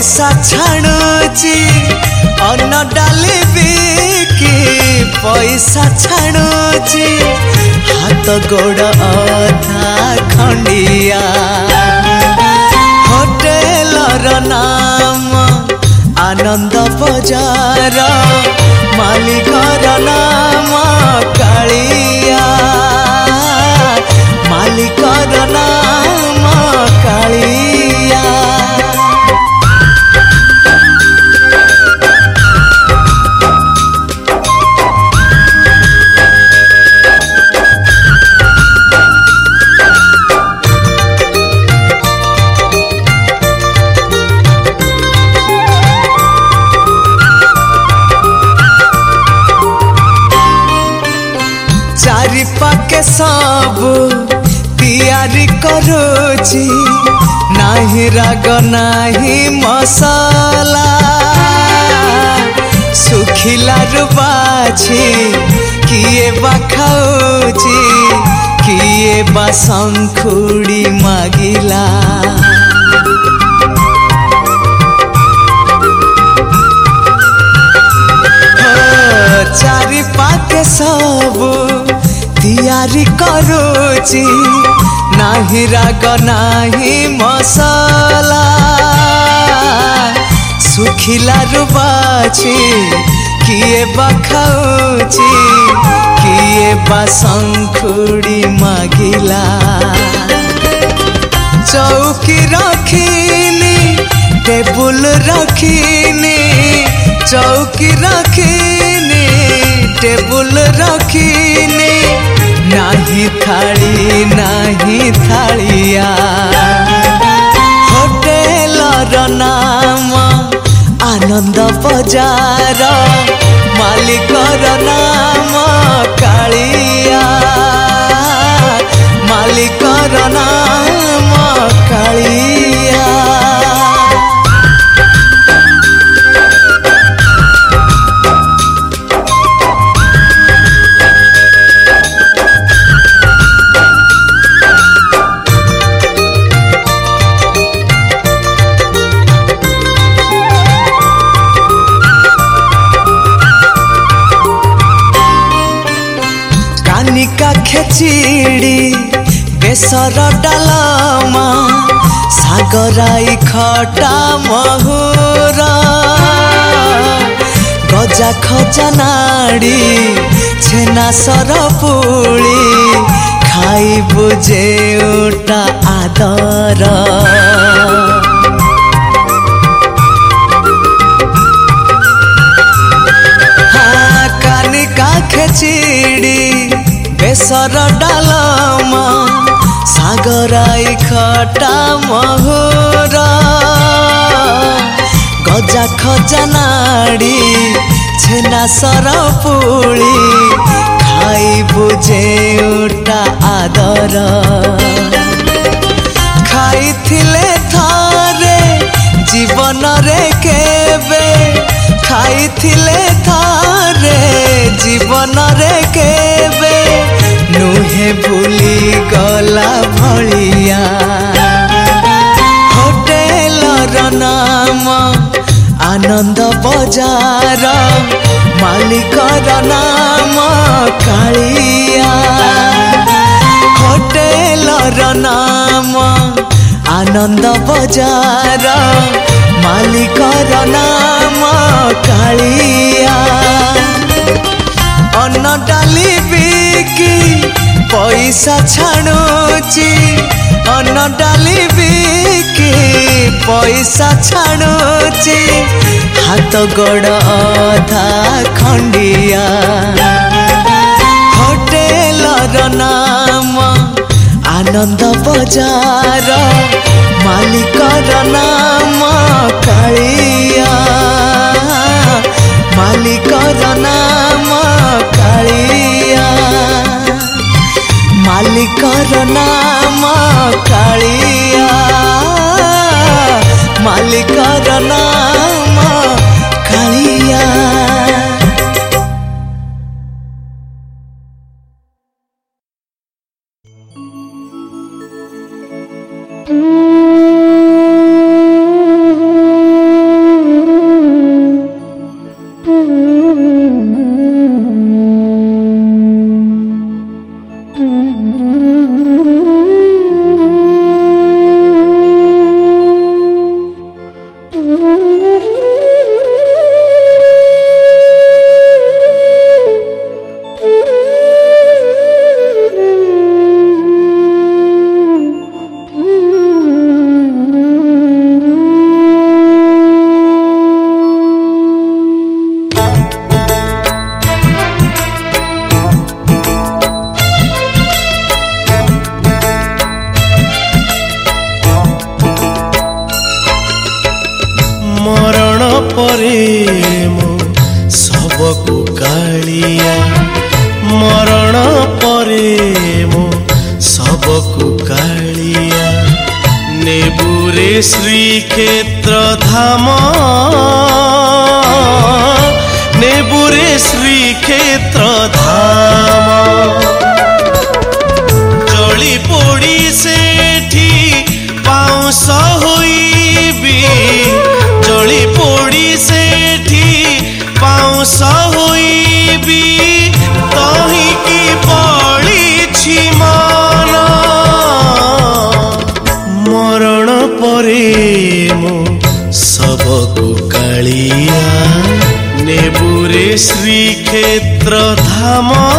ପଇସା ଛାଣୁଛି ଅନ୍ନ ଡାଲି ବିକି ପଇସା ଛାଣୁଛି ହାତ ଗୋଡ଼ ଅଧା ଖଣ୍ଡିଆ ହୋଟେଲର ନାମ ଆନନ୍ଦ ବଜାର ମାଲିକର ନାମ କାଳିଆ ମାଲିକର ନାମ କାଳିଆ नाही मसाला ଶୁଖିଲାରୁ ବାଛି କିଏ ବା ଖାଉଛି କିଏ ବା ଶଙ୍ଖୁଡ଼ି ମାଗିଲା ଚାରି ପାଖେ ସବୁ ତିଆରି କରୁଛି नाही राग नाही मसला ଶୁଖିଲାରୁ ବାଛି କିଏ ବା ଖାଉଛି କିଏ ବା ଶଙ୍ଖୁଡ଼ି ମାଗିଲା ଚଉକି ରଖିନି ଟେବୁଲ ରଖିନି ଚଉକି ରଖିନି ଟେବୁଲ ରଖିନି नाही थाली नाही थालिया হোটেলর নাম আনন্দ বজার মালিকর নাম কালিয়া মালিকর নাম কালিয়া চিড়ি বেসর ডালমা সাগরাই খটা মহুর গজা খজা নাড়ি ছেনা সর পুড়ি খাইবু যে ওটা আদর কানি কাখেছি গাছর ডালমা সাগরাই খটা মহুর গজা খজা নাড়ি ছেনা সর পুড়ি খাইবু যেউটা আদর খাইলে থরে জীবনরে কেবে ଖାଇଥିଲେ ଥରେ ଜୀବନରେ କେବେ ନୁହେଁ ଭୁଲି ଗଲା ଭଳିଆ ହୋଟେଲର ନାମ ଆନନ୍ଦ ବଜାର ମାଲିକର ନାମ କାଳିଆ ହୋଟେଲର ନାମ आनन्द बजार मालिक र नाम कालिया अन्न पैसा छाणु अन्न टालि पैसा छाणु हात गोड अधा खोटेलो ଆନନ୍ଦ ବଜାର ମାଲିକର ନାମ କାଳିଆ ମାଲିକର ନାମ କାଳିଆ ମାଲିକର ନାମ କାଳିଆ ମାଲିକର ନାମ କାଳିଆ श्रीक्षेत्रधाम श्रीक्षेत्रधाम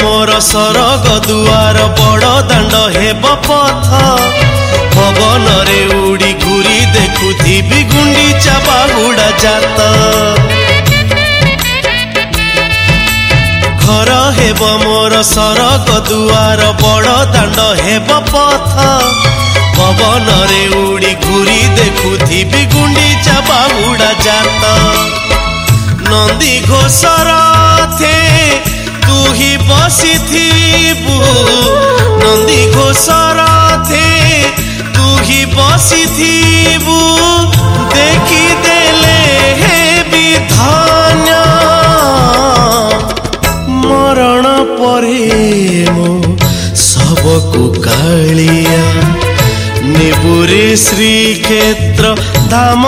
ମୋର ସରଗ ଦୁଆର ବଡ଼ ଦାଣ୍ଡ ହେବ ପଥ ପବନରେ ଉଡ଼ି ଘୁରି ଦେଖୁଥିବି ଗୁଣ୍ଡି ଚାବା ଗୁଡ଼ା ଜାତ ଘର ହେବ ମୋର ସରଗ ଦୁଆର ବଡ଼ ଦାଣ୍ଡ ହେବ ପଥ ପବନରେ ଉଡ଼ି ଘୁରି ଦେଖୁଥିବି ଗୁଣ୍ଡି ଚାବା ଗୁଡ଼ା ଜାତ ନନ୍ଦୀ ଘୋଷର ଥିଲେ तु बसिथ नन्दी घोष रथे तु बसिथ देखिदेले हे धन्य मरण परे म सबको श्री क्षेत्र धाम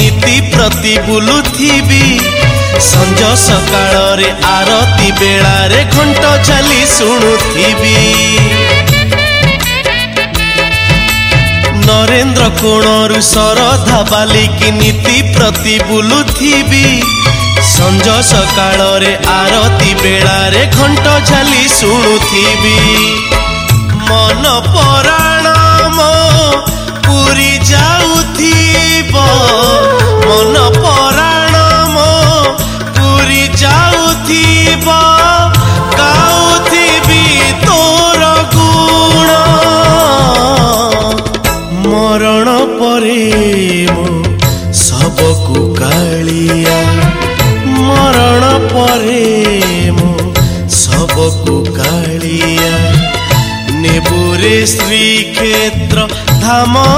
নীতি প্রতি বুলু সঞ্জ সকালে আরতি বেড়ে ঘণ্ট ঝালি শুণু নরেন্দ্র কোণর শরধা বালিকি নীতি প্রতি বুলু সঞ্জ সকালে আরতি বেড়ে ঘণ্ট ঝালি শুণু মন পরাণ মুরি যা amor.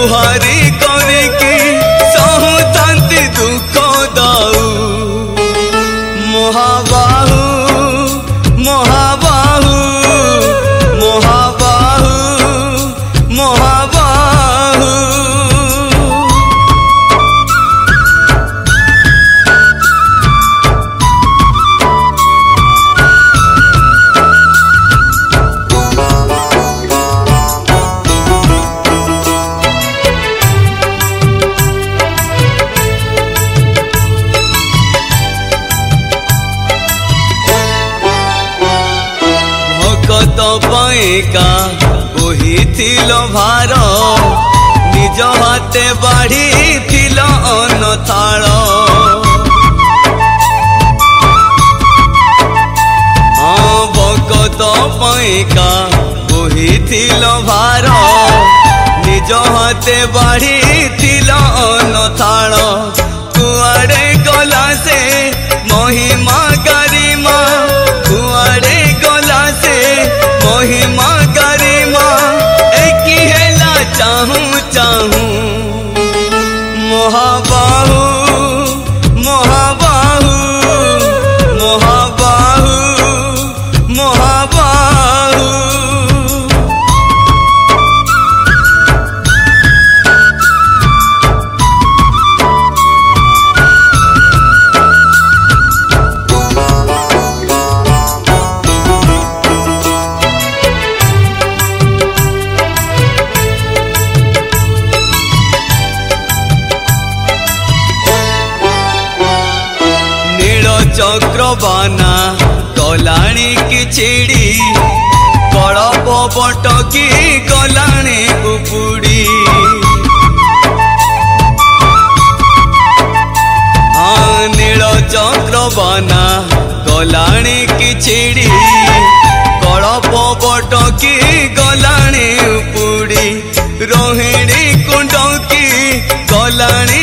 तुम्हारी ଭକ୍ତ ପାଇଁକା ବୋହିଥିଲ ଭାର ନିଜ ହାତେ ବାଢ଼ିଥିଲ ଅନଥାଳ ହଁ ଭକତ ପାଇଁକା ବୋହିଥିଲ ଭାର ନିଜ ହାତେ ବାଢ଼ିଥିଲ ଅନଥାଳ କୁଆଡ଼େ ଗଲା ସେ ମହିମା मोहिमा माँ एक ही है ला चाहूँ चाहूँ मोहब्बत ପଟକି ଗଲାଣି ଉପୁଡ଼ି ନୀଳ ଚକ୍ର ବନା ଗଲାଣି କି ଛିଡ଼ି କଳପ ପଟକି ଗଲାଣି ଉପୁଡ଼ି ରୋହିଣୀ କୁଣ୍ଡକି ଗଲାଣି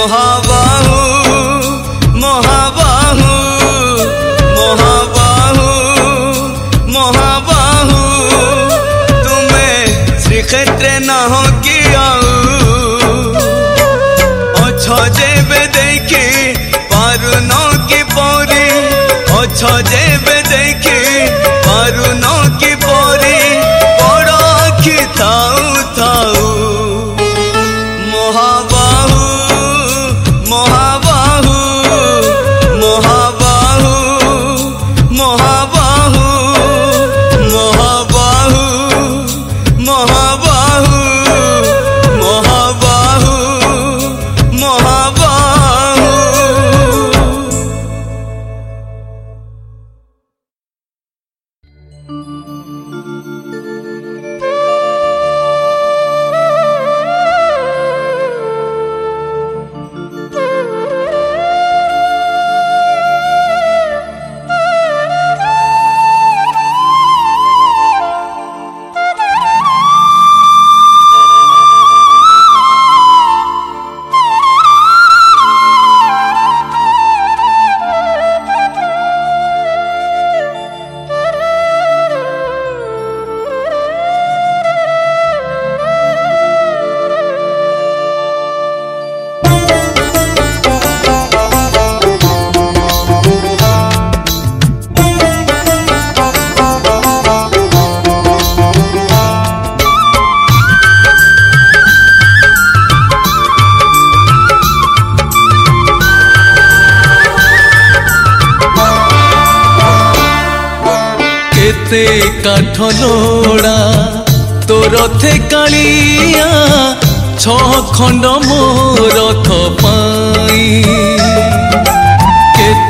छे मोहाबाहू मोहाबाहू तुम्हें न की पौरी देखी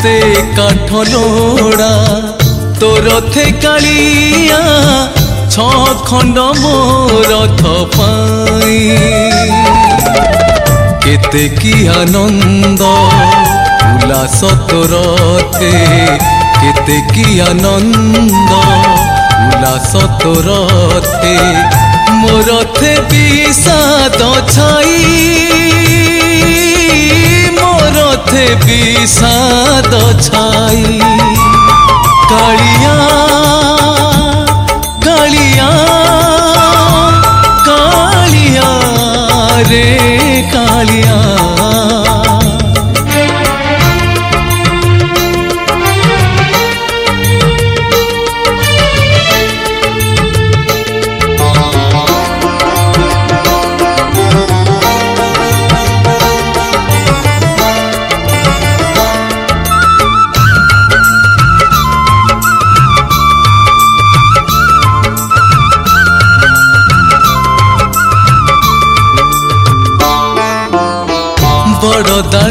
କେତେ କାଠ ଲୋଡ଼ା ତୋ ରଥେ କାଳିଆ ଛଅ ଖଣ୍ଡ ମୋ ରଥ ପାଇଁ କେତେ କି ଆନନ୍ଦ ଉଲ୍ଲାସ ତୋ ରଥେ କେତେ କି ଆନନ୍ଦ ଉଲ୍ଲାସ ତୋ ରଥେ ମୋ ରଥେ ବିଷାଦ ଛାଇ पथे विषाद छाई कलिया कलिया कालिया रे कालिया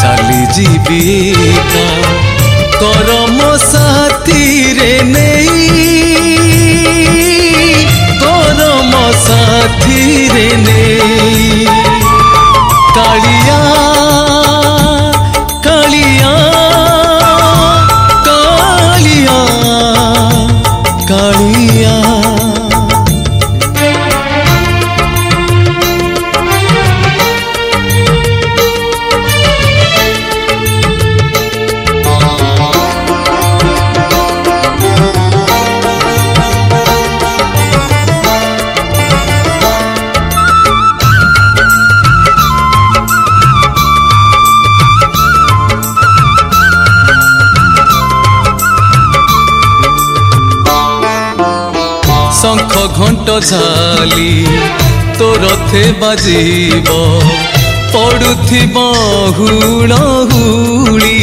ଚାଲି ଜୀବିକା କରମ ସାଥିରେ ନେଇ କରମ ସାଥିରେ ନେଇ କାଳିଆ শঙ্খ ঘণ্ট ঝালি তো রথে বাজিব পড়ুথিব হুড়হুড়ি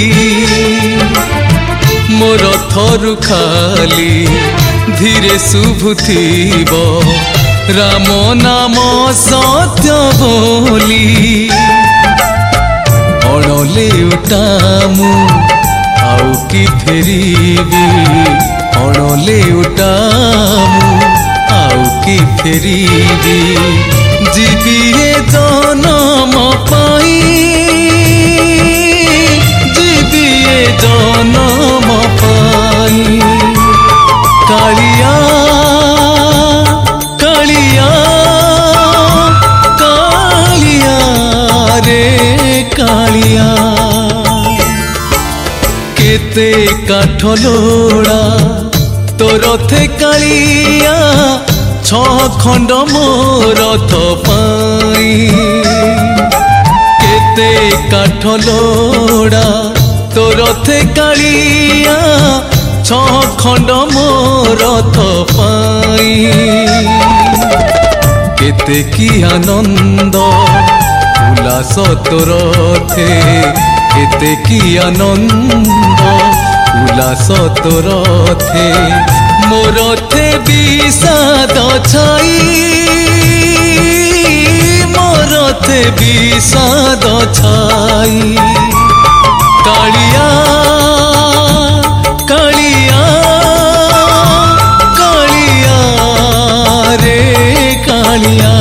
ମୋ ରଥରୁ ଖାଲି ଧୀରେ ଶୁଭୁଥିବ ରାମ ନାମ ସତ୍ୟ ବୋଲି ଅଣଲେ ଉଟାମୁ ଆଉ କି ଫେରିବି ଅଣଲେ ଉଟାମୁ ଆଉ କି ଫେରିବି ଯିବି ଏ ଜନମ ପାଇଁ ଯିବି ଏ ଜନମ ପାଇଁ କାଳିଆ କାଳିଆ କାଳିଆ ରେ କାଳିଆ କେତେ কাঠ লোড়া রথে কালিয়া ছ খণ্ড মো রথ পাই কেতে কাঠ লোড়া তো রথে কালিয়া ছ খণ্ড মো রথ পাই কেতে কি আনন্দ উল্লাস তো রথে কেতে কি আনন্দ উলাসত রথে মোরথে বিষাদ ছাই মোরথে বিষাদ ছাই কালিয়া কালিয়া কালিয়া রে কালিয়া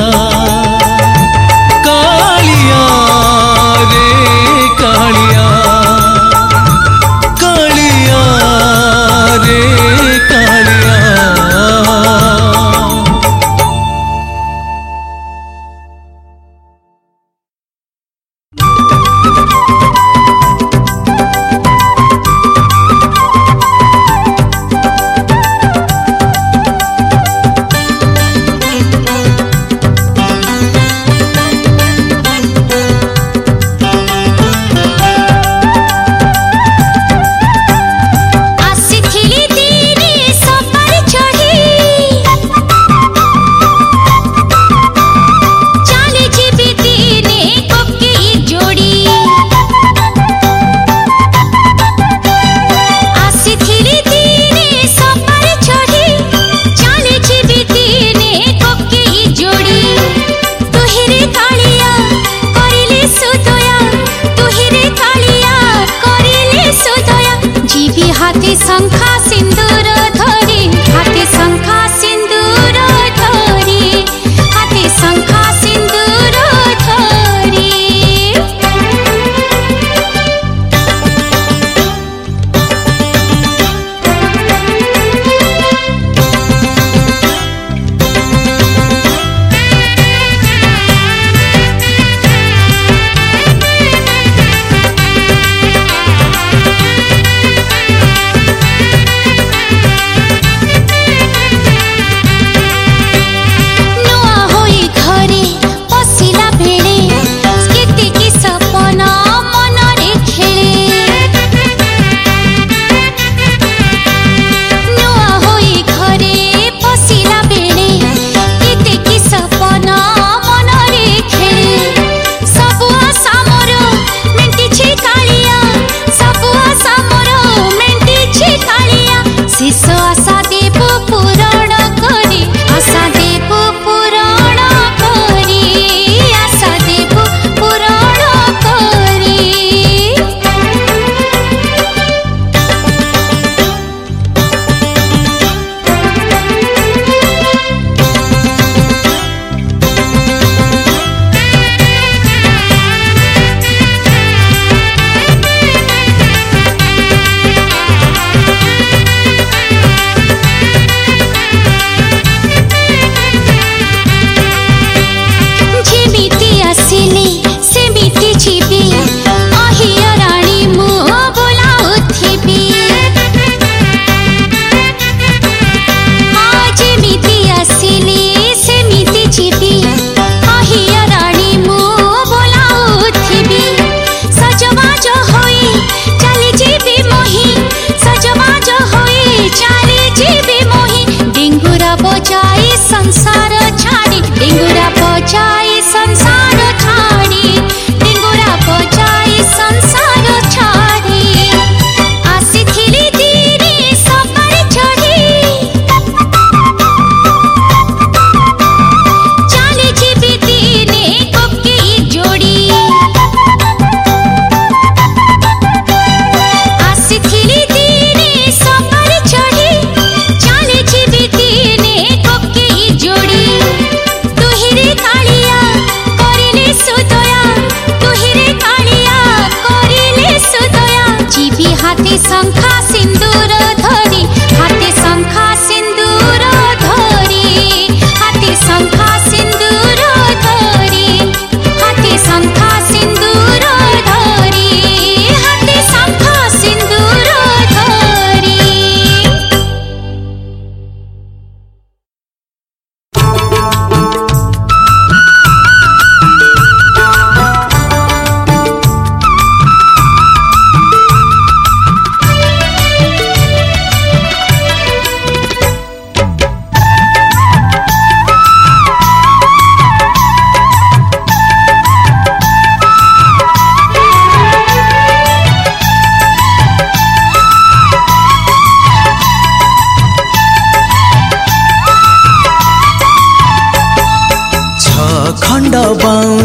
की संख्या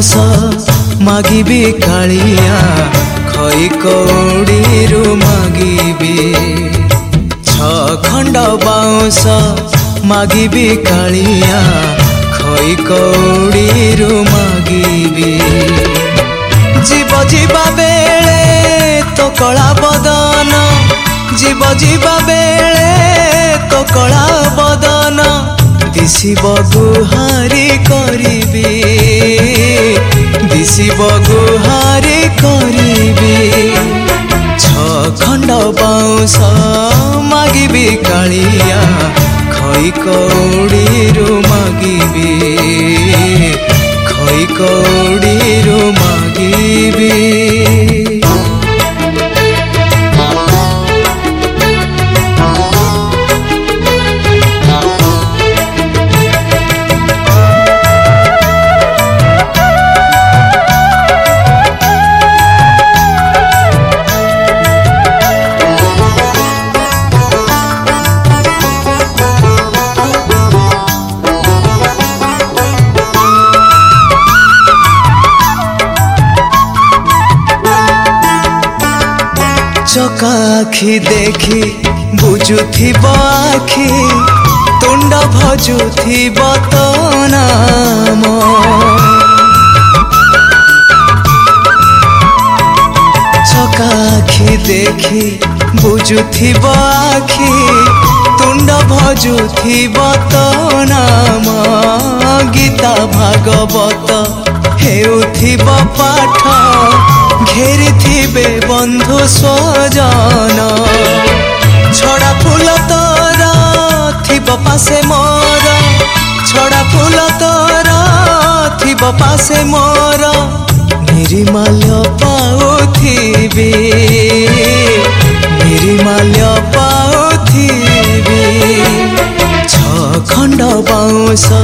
बस मागिबे कालिया खै कौडीहरू मागिबे छ खण्ड बाउँछ मागिबे कालिया खै कौड़ी कौडीहरू मागिबे जीव जीवा बेले तो कला बदन जीव जीवा बेले तो कला बदन दिशी बगुहारी दिशी बगुहारि छ खण्ड बाँस मगिया खै कडी मग खै ଆଖି ଦେଖି ବୁଝୁଥିବ ଆଖି ତୁଣ୍ଡ ଭଜୁଥିବ ତୋ ନାମ ଛକା ଆଖି ଦେଖି ବୁଝୁଥିବ ଆଖି তুণ্ড ভজুথিব তো নাম গীতা ভাগবত ହେଉଥିବ ପାଠ ଘେରିଥିବେ ବନ୍ଧୁ ସ୍ୱଜନ ଛଡ଼ା ଫୁଲ ତୋର ଥିବ ପାଶେ ମୋର ଛଡ଼ା ଫୁଲ ତୋର ଥିବ ପାଶେ ମୋର ନିରିମାଲ୍ୟ ପାଉଥିବି ନିରିମାଲ୍ୟ ପାଉଥିବି ଛଅ ଖଣ୍ଡ ବାଉଁଶ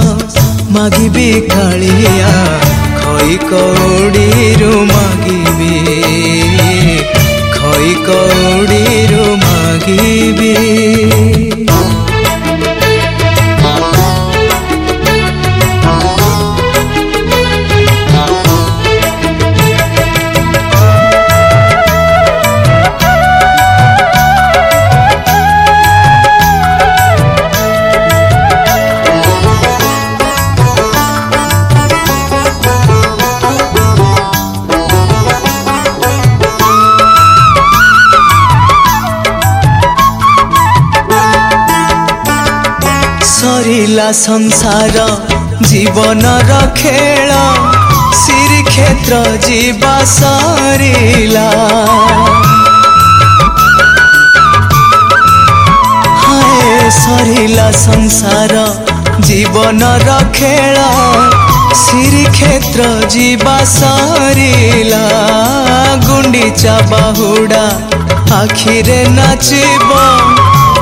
ମାଗିବି କାଳିଆ খৈ কৌড়িরু মাগিবি খৈ কৌড়িরু মাগিবি होला संसार जीवन रेल श्रीक्षेत्र जीवा सर हाए सर संसार जीवन रेल श्रीक्षेत्र जीवा सर गुंडीचा बाहुडा आखिरे नाचिबा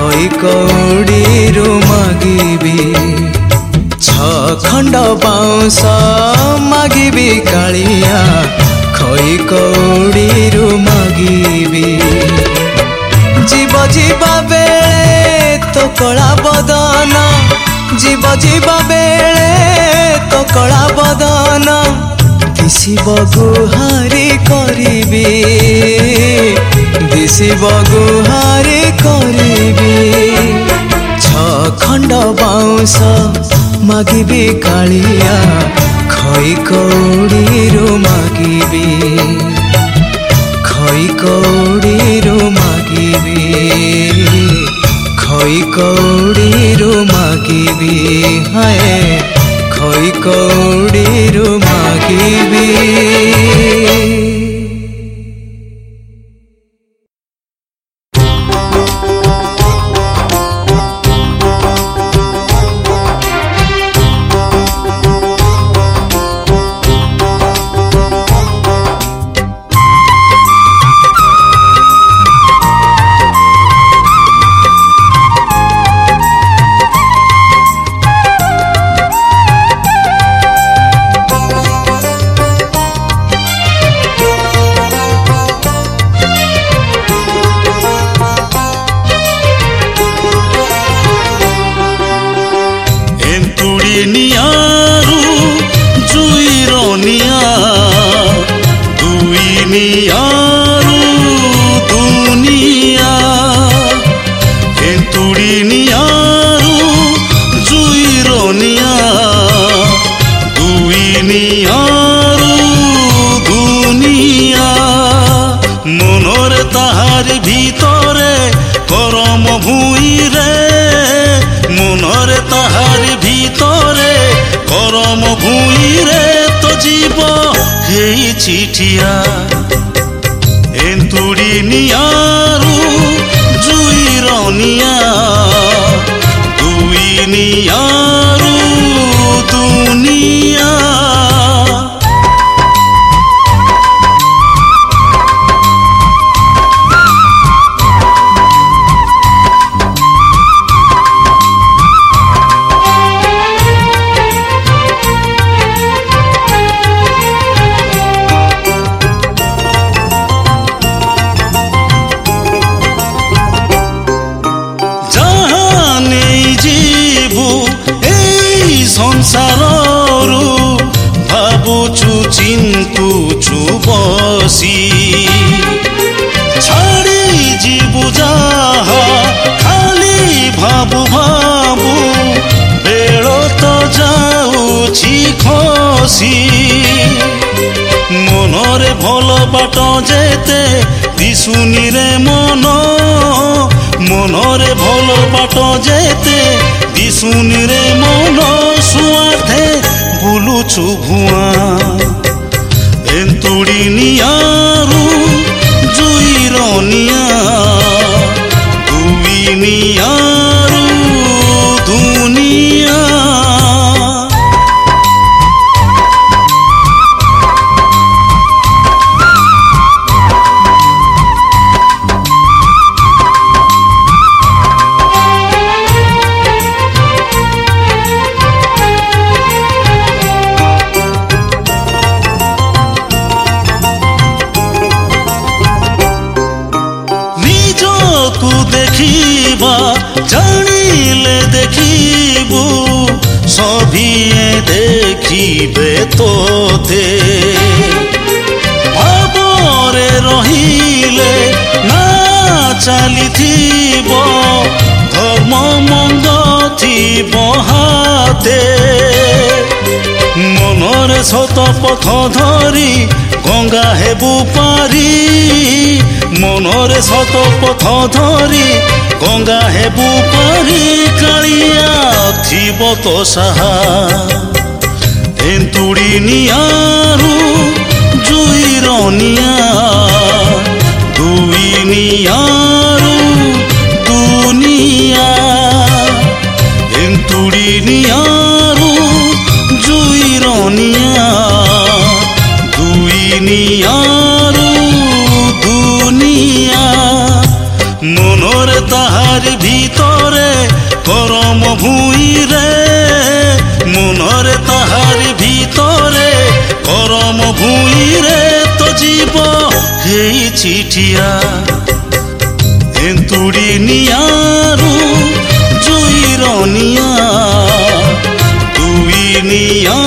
হৈ কৌড়ীৰু মাগিবি খণ্ড বাউঁশ মাগিবি কালিয়া খৈ কৌড়ীৰু মাগিবি জীৱ জীৱা বেলে তো কলা বদন জীৱ জীৱা বেলে তো কলা বদন দিশিব গুহারে করিবে দিশিব গুহারে করিবে ছ খণ্ড বাউঁশ মাগিবে কালিয়া খই কৌড়িরু মাগিবে খই কৌড়িরু মাগিবে খই কৌড়িরু মাগিবে হায় খই কৌড়িরু মা থাকিবি যেতে দিশুনি রে মন মনরে ভাল বাট যেতে দিশুনি রে মন সুয়ার্থে বুলুছু ভুয়া এন্তুড়ি নিয়া সত পথ ধৰি গংগা হেবু পাৰি মনৰে সত পথ ধৰি গঙ্গা হেবু পাৰি কালিয়া থিব তো সাহা তেন্তুড়ি নিয়াৰু জুইৰ নিয়া দুই নিয়াৰু দুনিয়া তেন্তুড়ি নিয়াৰু করম ভূঁইরে মনরে তাহারি ভিতরে করম ভূঁইরে তো জীব হেই চিঠিয়া এন্তুড়ি নিয়ারু জুইর নিয়া তুই নিয়া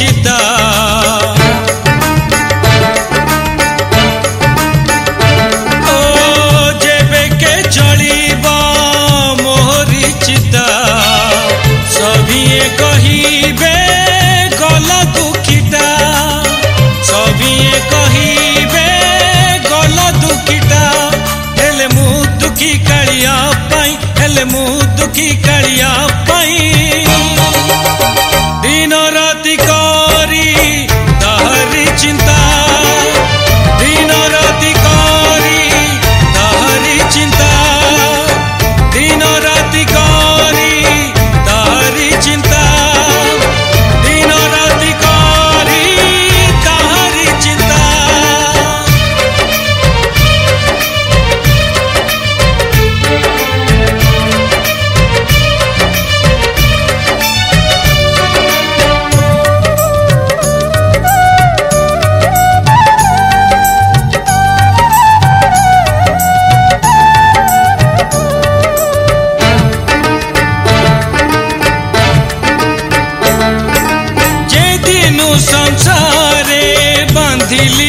ಚಿದಾ ¡Dilí!